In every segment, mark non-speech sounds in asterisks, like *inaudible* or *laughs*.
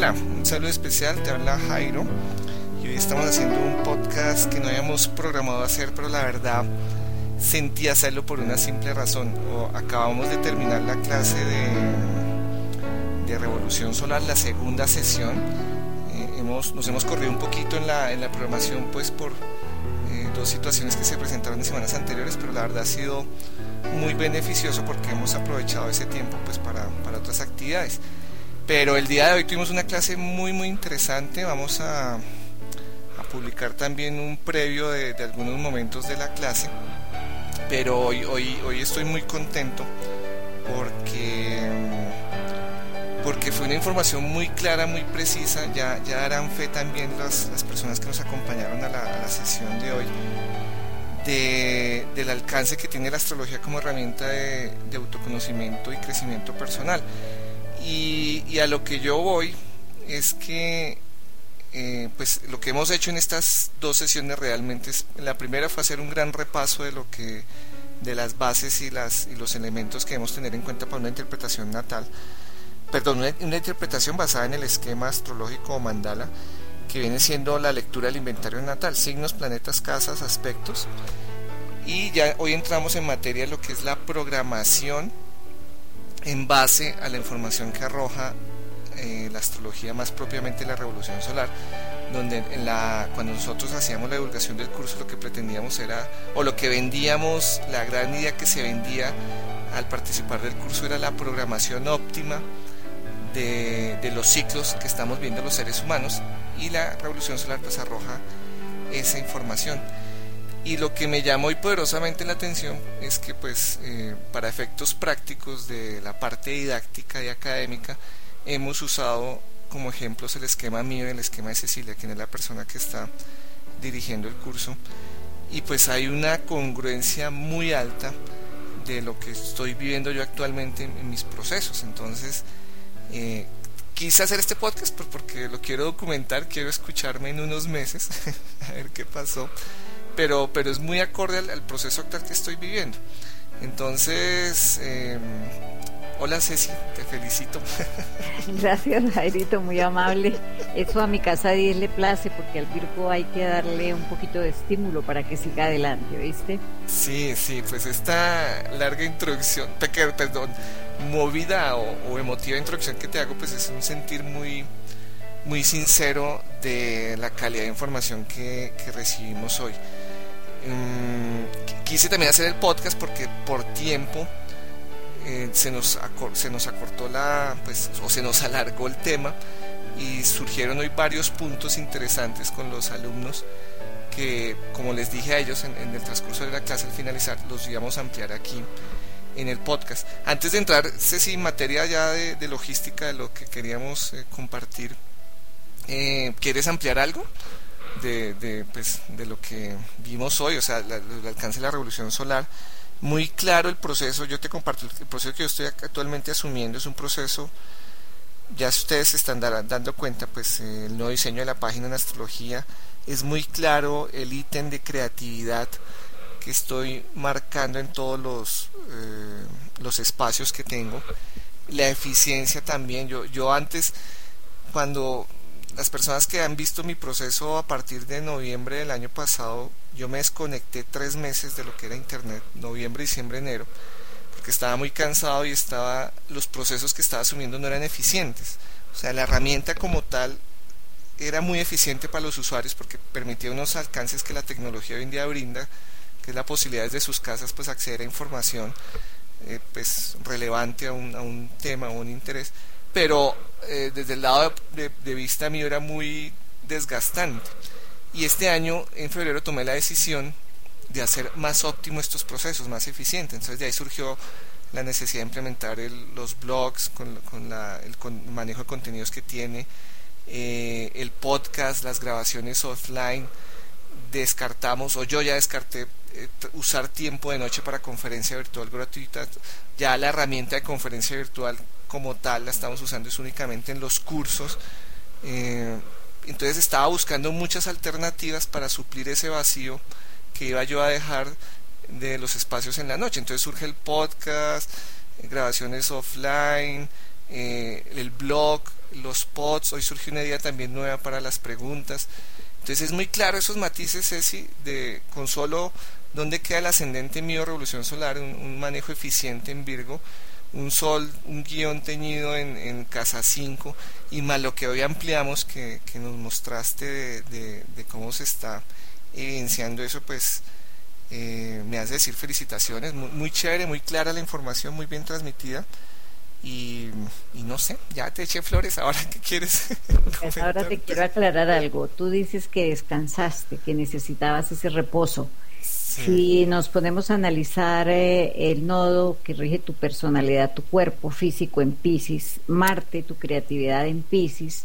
Hola, un saludo especial, te habla Jairo y hoy estamos haciendo un podcast que no habíamos programado hacer, pero la verdad sentí hacerlo por una simple razón. O acabamos de terminar la clase de, de Revolución Solar, la segunda sesión. Eh, hemos, nos hemos corrido un poquito en la, en la programación pues por eh, dos situaciones que se presentaron en semanas anteriores, pero la verdad ha sido muy beneficioso porque hemos aprovechado ese tiempo pues para, para otras actividades. Pero el día de hoy tuvimos una clase muy muy interesante. Vamos a, publicar también un previo de, algunos momentos de la clase. Pero hoy, hoy, hoy estoy muy contento porque, porque fue una información muy clara, muy precisa. Ya, ya darán fe también las, las personas que nos acompañaron a la, sesión de hoy. De, del alcance que tiene la astrología como herramienta de autoconocimiento y crecimiento personal. Y, a lo que yo voy es que eh, pues lo que hemos hecho en estas dos sesiones realmente es, la primera fue hacer un gran repaso de lo que de las bases y las y los elementos que debemos tener en cuenta para una interpretación natal. Perdón una, una interpretación basada en el esquema astrológico o mandala que viene siendo la lectura del inventario natal signos planetas casas aspectos. Y ya hoy entramos en materia de lo que es la programación en base a la información que arroja eh, la astrología, más propiamente la revolución solar, donde en la, cuando nosotros hacíamos la divulgación del curso lo que pretendíamos era, o lo que vendíamos, la gran idea que se vendía al participar del curso era la programación óptima de, de los ciclos que estamos viendo los seres humanos y la revolución solar pues arroja esa información. Y lo que me llamó muy poderosamente la atención es que pues eh, para efectos prácticos de la parte didáctica y académica hemos usado como ejemplos el esquema mío y el esquema de Cecilia, quien es la persona que está dirigiendo el curso. Y pues hay una congruencia muy alta de lo que estoy viviendo yo actualmente en, en mis procesos. Entonces, eh, quise hacer este podcast pues porque lo quiero documentar, quiero escucharme en unos meses, *laughs* a ver qué pasó pero, pero es muy acorde al, al proceso actual que estoy viviendo. Entonces, eh, hola Ceci, te felicito. *laughs* Gracias Jairito, muy amable. Eso a mi casa 10 le place porque al Virgo hay que darle un poquito de estímulo para que siga adelante, ¿viste? Sí, sí, pues esta larga introducción, perdón, movida o, o emotiva introducción que te hago, pues es un sentir muy muy sincero de la calidad de información que, que recibimos hoy. Um, quise también hacer el podcast porque por tiempo eh, se, nos se nos acortó la, pues, o se nos alargó el tema y surgieron hoy varios puntos interesantes con los alumnos que, como les dije a ellos en, en el transcurso de la clase al finalizar, los íbamos a ampliar aquí en el podcast. Antes de entrar, Ceci, en materia ya de, de logística, de lo que queríamos eh, compartir eh, ¿Quieres ampliar algo de, de, pues, de, lo que vimos hoy? O sea, el alcance de la revolución solar. Muy claro el proceso, yo te comparto el proceso que yo estoy actualmente asumiendo, es un proceso, ya ustedes se están dando cuenta, pues eh, el nuevo diseño de la página en astrología, es muy claro el ítem de creatividad que estoy marcando en todos los, eh, los espacios que tengo, la eficiencia también, yo, yo antes, cuando las personas que han visto mi proceso a partir de noviembre del año pasado, yo me desconecté tres meses de lo que era internet, noviembre, diciembre, enero, porque estaba muy cansado y estaba, los procesos que estaba asumiendo no eran eficientes. O sea, la herramienta como tal era muy eficiente para los usuarios porque permitía unos alcances que la tecnología hoy en día brinda, que es la posibilidad desde sus casas pues acceder a información eh, pues relevante a un, a un tema o un interés pero eh, desde el lado de, vista mío era muy desgastante. Y este año, en febrero, tomé la decisión de hacer más óptimo estos procesos, más eficientes. Entonces de ahí surgió la necesidad de implementar los blogs con, la, el manejo de contenidos que tiene, eh, el podcast, las grabaciones offline. Descartamos, o yo ya descarté eh, usar tiempo de noche para conferencia virtual gratuita. Ya la herramienta de conferencia virtual como tal la estamos usando es únicamente en los cursos. Eh, entonces estaba buscando muchas alternativas para suplir ese vacío que iba yo a dejar de los espacios en la noche. Entonces surge el podcast, grabaciones offline, eh, el blog, los pods, hoy surge una idea también nueva para las preguntas. Entonces es muy claro esos matices, Ceci, de con solo dónde queda el ascendente mío, revolución solar, un, manejo eficiente en Virgo, un sol, un guion teñido en, casa 5, y más lo que hoy ampliamos, que, nos mostraste de, cómo se está evidenciando eso, pues eh, me hace decir felicitaciones, muy, muy chévere, muy clara la información, muy bien transmitida. Y, no sé, ya te eché flores, ahora qué quieres. *laughs* Ahora te quiero aclarar algo. Tú dices que descansaste, que necesitabas ese reposo. Si nos ponemos a analizar eh, el nodo que rige tu personalidad, tu cuerpo físico en Pisces, Marte, tu creatividad en Pisces,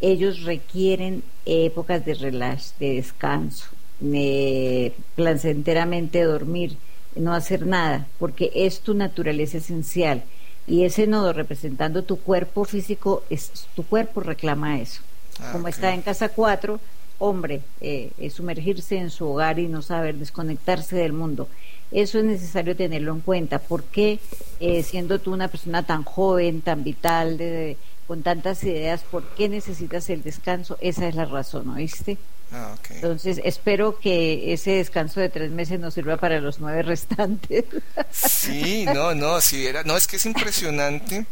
ellos requieren épocas de relax, de descanso, de placenteramente dormir, no hacer nada, porque es tu naturaleza esencial. Y ese nodo representando tu cuerpo físico, es, tu cuerpo reclama eso. Ah, Como está en casa 4, hombre, eh, es sumergirse en su hogar y no saber desconectarse del mundo. Eso es necesario tenerlo en cuenta. porque eh, siendo tú una persona tan joven, tan vital, con tantas ideas, por qué necesitas el descanso? Esa es la razón, ¿oíste? Ah, Entonces, espero que ese descanso de tres meses nos sirva para los nueve restantes. Sí, *laughs* no, no, sí, era, no, es que es impresionante.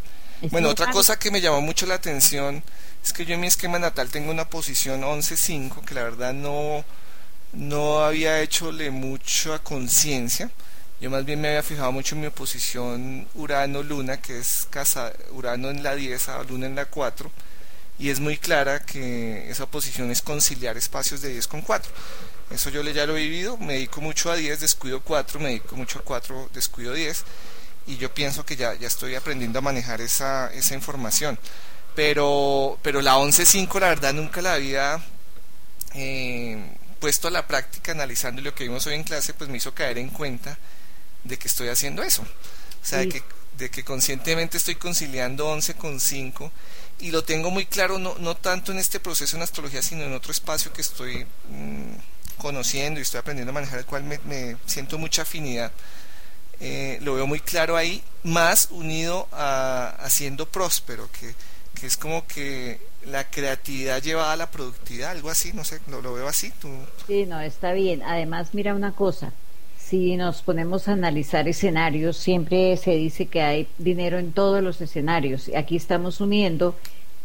bueno, otra cosa que me llamó mucho la atención es que yo en mi esquema natal tengo una posición 11-5 que la verdad no, no había hechole mucha conciencia. Yo más bien me había fijado mucho en mi oposición Urano-Luna, que es casa, Urano en la 10, a Luna en la 4 y es muy clara que esa posición es conciliar espacios de 10 con 4. Eso yo ya lo he vivido, me dedico mucho a 10, descuido 4, me dedico mucho a 4, descuido 10 y yo pienso que ya, ya estoy aprendiendo a manejar esa, esa información. Pero, pero la 11.5 la verdad nunca la había eh, puesto a la práctica analizando lo que vimos hoy en clase, pues me hizo caer en cuenta de que estoy haciendo eso. O sea, de, que, de que conscientemente estoy conciliando 11 con 5 y lo tengo muy claro, no, no tanto en este proceso en astrología, sino en otro espacio que estoy mm, conociendo y estoy aprendiendo a manejar, el cual me, siento mucha afinidad. Eh, lo veo muy claro ahí, más unido a, siendo próspero, que, que, es como que la creatividad llevada a la productividad, algo así, no sé, lo, lo veo así. ¿tú? Sí, no, está bien. Además, mira una cosa, si nos ponemos a analizar escenarios, siempre se dice que hay dinero en todos los escenarios. Aquí estamos uniendo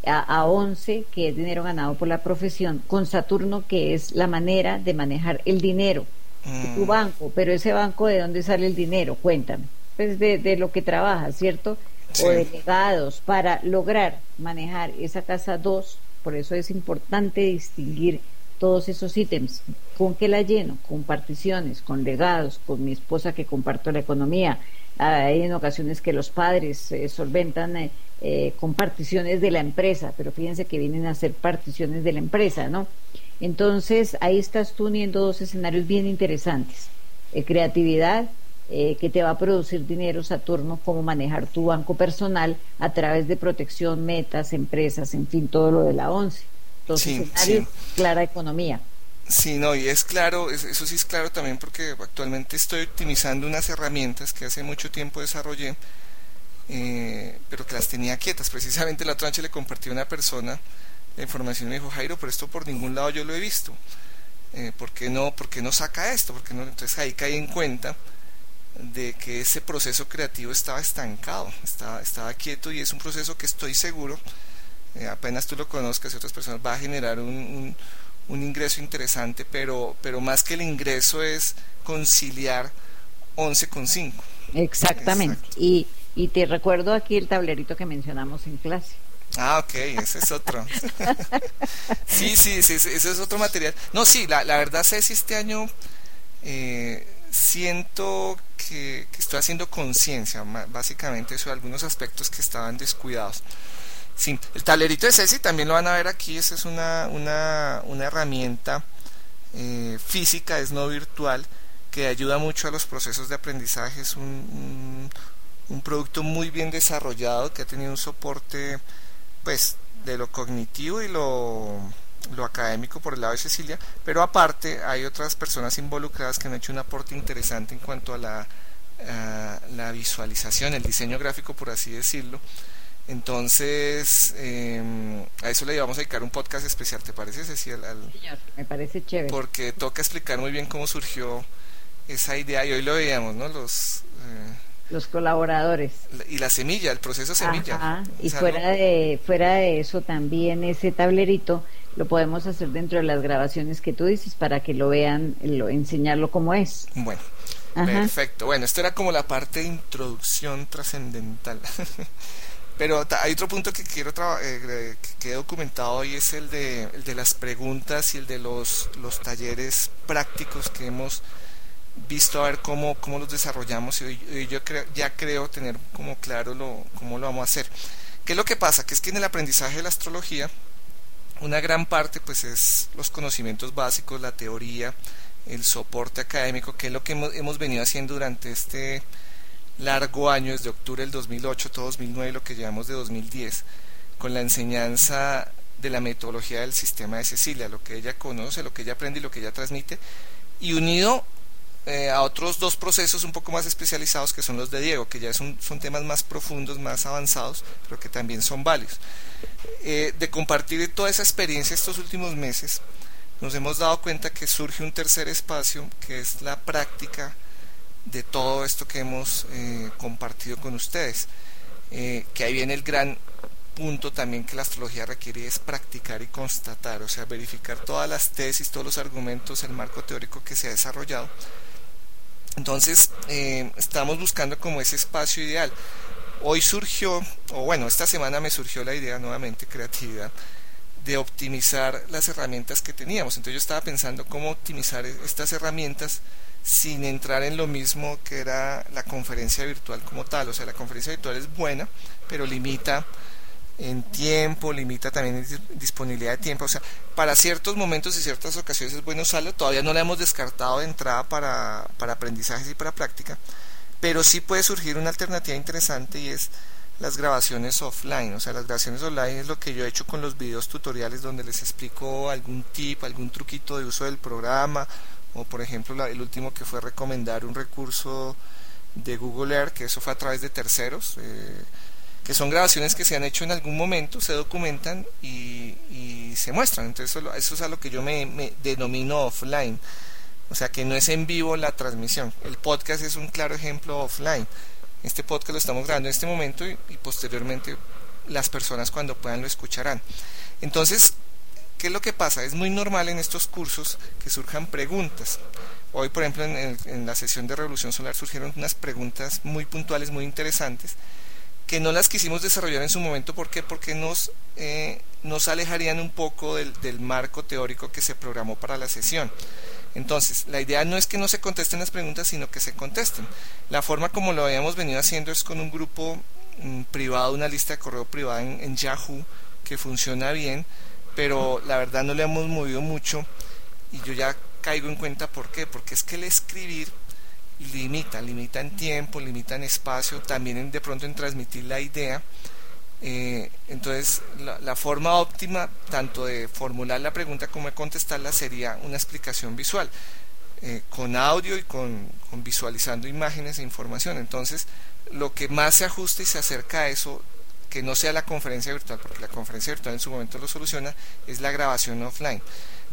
a, 11, que es dinero ganado por la profesión, con Saturno, que es la manera de manejar el dinero de tu mm. banco. Pero ese banco, ¿de dónde sale el dinero? Cuéntame. Pues de, lo que trabajas, ¿cierto? O de legados, para lograr manejar esa casa 2. Por eso es importante distinguir todos esos ítems. ¿Con qué la lleno? Con particiones, con legados, con mi esposa que comparto la economía. Hay en ocasiones que los padres eh, solventan eh, eh, con particiones de la empresa, pero fíjense que vienen a ser particiones de la empresa, ¿no? Entonces, ahí estás tú uniendo dos escenarios bien interesantes. Eh, creatividad, eh, que te va a producir dinero, Saturno, cómo manejar tu banco personal a través de protección, metas, empresas, en fin, todo lo de la ONCE. Entonces, escenarios, clara economía. Sí, no, y es claro, eso sí es claro también porque actualmente estoy optimizando unas herramientas que hace mucho tiempo desarrollé eh, pero que las tenía quietas. Precisamente la otra noche le compartí a una persona la información y me dijo, Jairo, pero esto por ningún lado yo lo he visto. Eh, ¿por, qué no, ¿Por no saca esto? porque no? Entonces ahí caí en cuenta de que ese proceso creativo estaba estancado, estaba, estaba quieto y es un proceso que estoy seguro, eh, apenas tú lo conozcas y otras personas, va a generar un, un, ingreso interesante, pero, pero más que el ingreso es conciliar 11 con 5. Exactamente. Y y te recuerdo aquí el tablerito que mencionamos en clase. Ah, ok, ese es otro. *laughs* sí, sí, sí, ese es otro material. No, sí, la, la verdad, si este año eh, siento que, estoy haciendo conciencia, básicamente, sobre algunos aspectos que estaban descuidados. Sí, el tablerito de Ceci también lo van a ver aquí, esa es una, una, una herramienta eh, física, es no virtual, que ayuda mucho a los procesos de aprendizaje, es un, un producto muy bien desarrollado que ha tenido un soporte pues de lo cognitivo y lo, lo académico por el lado de Cecilia, pero aparte hay otras personas involucradas que han hecho un aporte interesante en cuanto a la, la visualización, el diseño gráfico por así decirlo, Entonces, em, a eso le vamos a dedicar un podcast especial, ¿te parece, Cecilia? me parece chévere. Porque toca explicar muy bien cómo surgió esa idea y hoy lo veíamos, ¿no? Los... Eh, los colaboradores. Y la semilla, el proceso semilla. y fuera, de, fuera de eso también ese tablerito lo podemos hacer dentro de las grabaciones que tú dices para que lo vean, lo, enseñarlo como es. Bueno, perfecto. Bueno, esto era como la parte de introducción trascendental. *laughs* Pero hay otro punto que quiero eh, que he documentado hoy es el de, el de las preguntas y el de los, los talleres prácticos que hemos visto a ver cómo, cómo los desarrollamos y, yo ya creo tener como claro lo, cómo lo vamos a hacer. ¿Qué es lo que pasa? Que es que en el aprendizaje de la astrología una gran parte pues es los conocimientos básicos, la teoría, el soporte académico, que es lo que hemos, hemos venido haciendo durante este largo año, desde octubre del 2008, todo 2009, lo que llevamos de 2010, con la enseñanza de la metodología del sistema de Cecilia, lo que ella conoce, lo que ella aprende y lo que ella transmite, y unido eh, a otros dos procesos un poco más especializados que son los de Diego, que ya son, son temas más profundos, más avanzados, pero que también son válidos. Eh, de compartir toda esa experiencia estos últimos meses, nos hemos dado cuenta que surge un tercer espacio, que es la práctica de todo esto que hemos eh, compartido con ustedes. que ahí viene el gran punto también que la astrología requiere es practicar y constatar, o sea, verificar todas las tesis, todos los argumentos, el marco teórico que se ha desarrollado entonces, eh, estamos buscando como ese espacio ideal. Hoy surgió, o bueno, esta semana me surgió la idea nuevamente, creatividad, de optimizar las herramientas que teníamos. Entonces yo estaba pensando cómo optimizar estas herramientas sin entrar en lo mismo que era la conferencia virtual como tal. O sea, la conferencia virtual es buena, pero limita en tiempo, limita también disponibilidad de tiempo. O sea, para ciertos momentos y ciertas ocasiones es bueno usarlo. Todavía no la hemos descartado de entrada para, para aprendizajes y para práctica. Pero sí puede surgir una alternativa interesante y es las grabaciones offline. O sea, las grabaciones online es lo que yo he hecho con los videos tutoriales donde les explico algún tip, algún truquito de uso del programa. O por ejemplo, el último que fue recomendar un recurso de Google Earth, que eso fue a través de terceros. Eh, que son grabaciones que se han hecho en algún momento, se documentan y, se muestran. Entonces eso, es a lo que yo me, denomino offline. O sea que no es en vivo la transmisión. El podcast es un claro ejemplo offline. Este podcast lo estamos grabando en este momento y, posteriormente las personas cuando puedan lo escucharán. Entonces, ¿qué es lo que pasa? Es muy normal en estos cursos que surjan preguntas. Hoy, por ejemplo, en, la sesión de Revolución Solar surgieron unas preguntas muy puntuales, muy interesantes que no las quisimos desarrollar en su momento. ¿Por qué? Porque nos, eh, nos alejarían un poco del, del, marco teórico que se programó para la sesión. Entonces, la idea no es que no se contesten las preguntas, sino que se contesten. La forma como lo habíamos venido haciendo es con un grupo mm, privado, una lista de correo privada en, en Yahoo, que funciona bien, pero la verdad no le hemos movido mucho y yo ya caigo en cuenta por qué, porque es que el escribir limita, limita en tiempo, limita en espacio, también de pronto en transmitir la idea. Eh, entonces, la, forma óptima tanto de formular la pregunta como de contestarla sería una explicación visual, eh, con audio y con, con, visualizando imágenes e información. Entonces, lo que más se ajusta y se acerca a eso, que no sea la conferencia virtual, porque la conferencia virtual en su momento lo soluciona, es la grabación offline.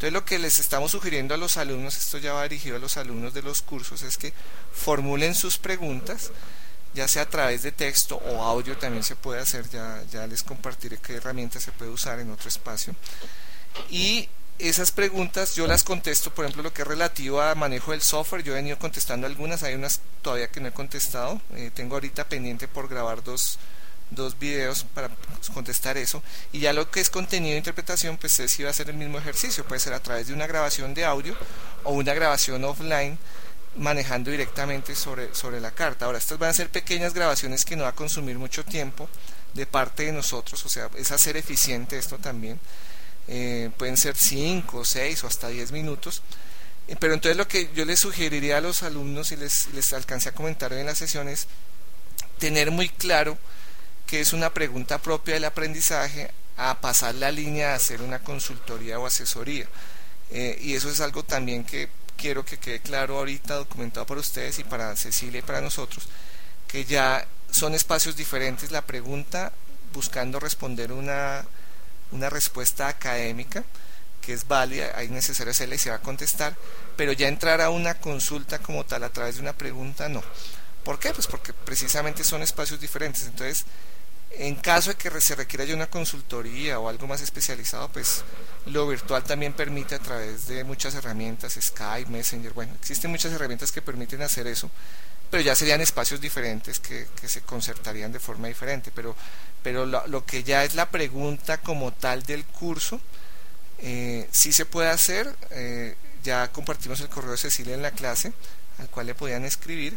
Entonces lo que les estamos sugiriendo a los alumnos, esto ya va dirigido a los alumnos de los cursos, es que formulen sus preguntas, ya sea a través de texto o audio también se puede hacer, ya, les compartiré qué herramienta se puede usar en otro espacio. Y esas preguntas yo las contesto, por ejemplo, lo que es relativo a manejo del software, yo he venido contestando algunas, hay unas todavía que no he contestado, eh, tengo ahorita pendiente por grabar dos dos videos para contestar eso y ya lo que es contenido de interpretación pues es si va a ser el mismo ejercicio puede ser a través de una grabación de audio o una grabación offline manejando directamente sobre, sobre la carta. Ahora estas van a ser pequeñas grabaciones que no va a consumir mucho tiempo de parte de nosotros o sea es hacer eficiente esto también. Eh, pueden ser 5, 6 o hasta 10 minutos. Eh, pero entonces lo que yo les sugeriría a los alumnos y les, les alcancé a comentar en las sesiones tener muy claro que es una pregunta propia del aprendizaje, a pasar la línea a hacer una consultoría o asesoría. Eh, y eso es algo también que quiero que quede claro ahorita, documentado para ustedes y para Cecilia y para nosotros, que ya son espacios diferentes. La pregunta buscando responder una, una respuesta académica que es válida, hay necesario hacerla y se va a contestar, pero ya entrar a una consulta como tal a través de una pregunta, no. ¿Por qué? Pues porque precisamente son espacios diferentes. Entonces, en caso de que se requiera ya una consultoría o algo más especializado, pues lo virtual también permite a través de muchas herramientas, Skype, Messenger, bueno, existen muchas herramientas que permiten hacer eso, pero ya serían espacios diferentes que, se concertarían de forma diferente. Pero, pero lo, que ya es la pregunta como tal del curso, eh, sí se puede hacer. Eh, ya compartimos el correo de Cecilia en la clase, al cual le podían escribir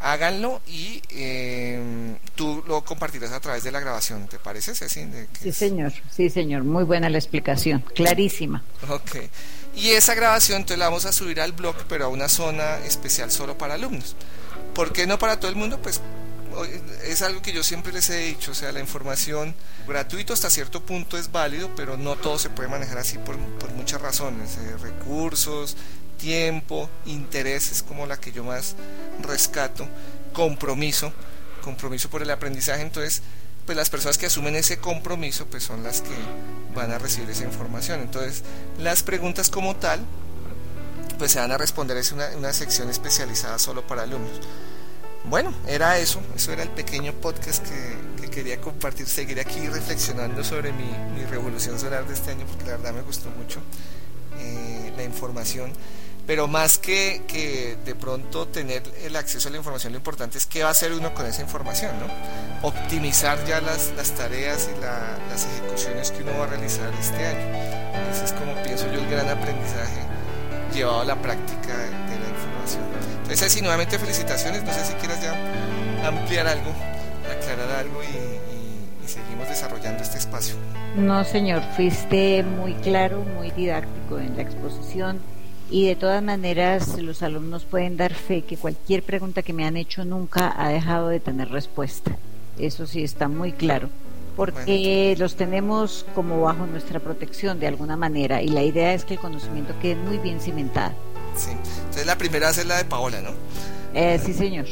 háganlo y eh, tú lo compartirás a través de la grabación, ¿te parece, Ceci? sí, señor, sí, señor, muy buena la explicación, clarísima. Ok, y esa grabación entonces la vamos a subir al blog, pero a una zona especial solo para alumnos. ¿Por qué no para todo el mundo? Pues es algo que yo siempre les he dicho, o sea, la información gratuito hasta cierto punto es válido, pero no todo se puede manejar así por, por muchas razones, eh, recursos, tiempo, intereses como la que yo más rescato, compromiso, compromiso por el aprendizaje, entonces pues las personas que asumen ese compromiso pues son las que van a recibir esa información. Entonces las preguntas como tal pues se van a responder, es una, una sección especializada solo para alumnos. Bueno, era eso, eso era el pequeño podcast que, que quería compartir, seguir aquí reflexionando sobre mi, mi, revolución solar de este año porque la verdad me gustó mucho eh, la información pero más que, que de pronto tener el acceso a la información, lo importante es qué va a hacer uno con esa información, ¿no? Optimizar ya las, las tareas y las ejecuciones que uno va a realizar este año. Ese es como pienso yo el gran aprendizaje llevado a la práctica de la información. Entonces, así nuevamente felicitaciones, no sé si quieras ya ampliar algo, aclarar algo y, y seguimos desarrollando este espacio. No, señor, fuiste muy claro, muy didáctico en la exposición y de todas maneras los alumnos pueden dar fe que cualquier pregunta que me han hecho nunca ha dejado de tener respuesta. Eso sí está muy claro, porque los tenemos como bajo nuestra protección de alguna manera y la idea es que el conocimiento quede muy bien cimentado. Sí, entonces la primera es la de Paola, ¿no? Eh, sí, señor.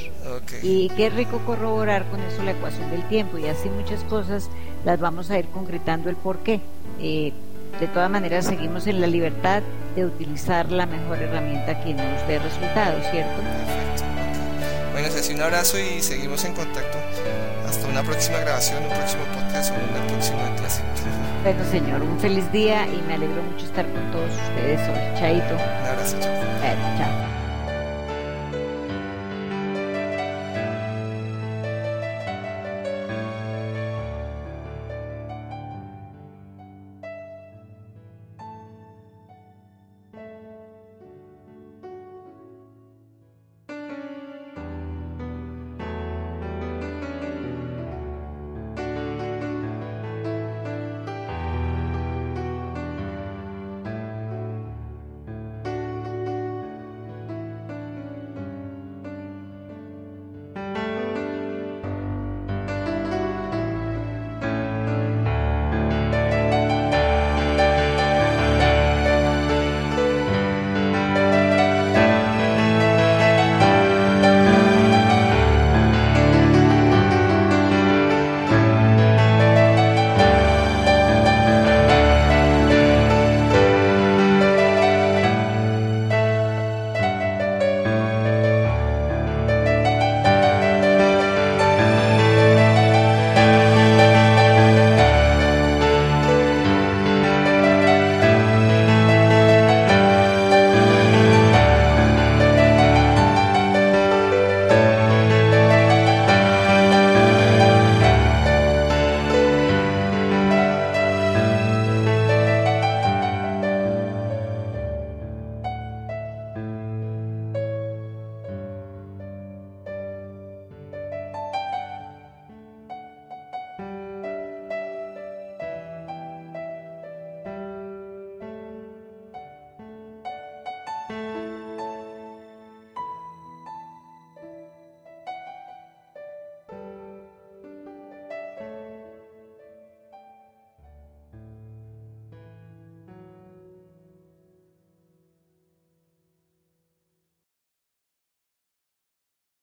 Y qué rico corroborar con eso la ecuación del tiempo y así muchas cosas las vamos a ir concretando el por qué. Eh, de todas maneras seguimos en la libertad de utilizar la mejor herramienta que nos dé resultados, ¿cierto? Perfecto. Bueno, Ceci, un abrazo y seguimos en contacto. Hasta una próxima grabación, un próximo podcast o una próxima clase. Bueno, señor, un feliz día y me alegro mucho estar con todos ustedes hoy. Chaito. Un abrazo, chao. chao.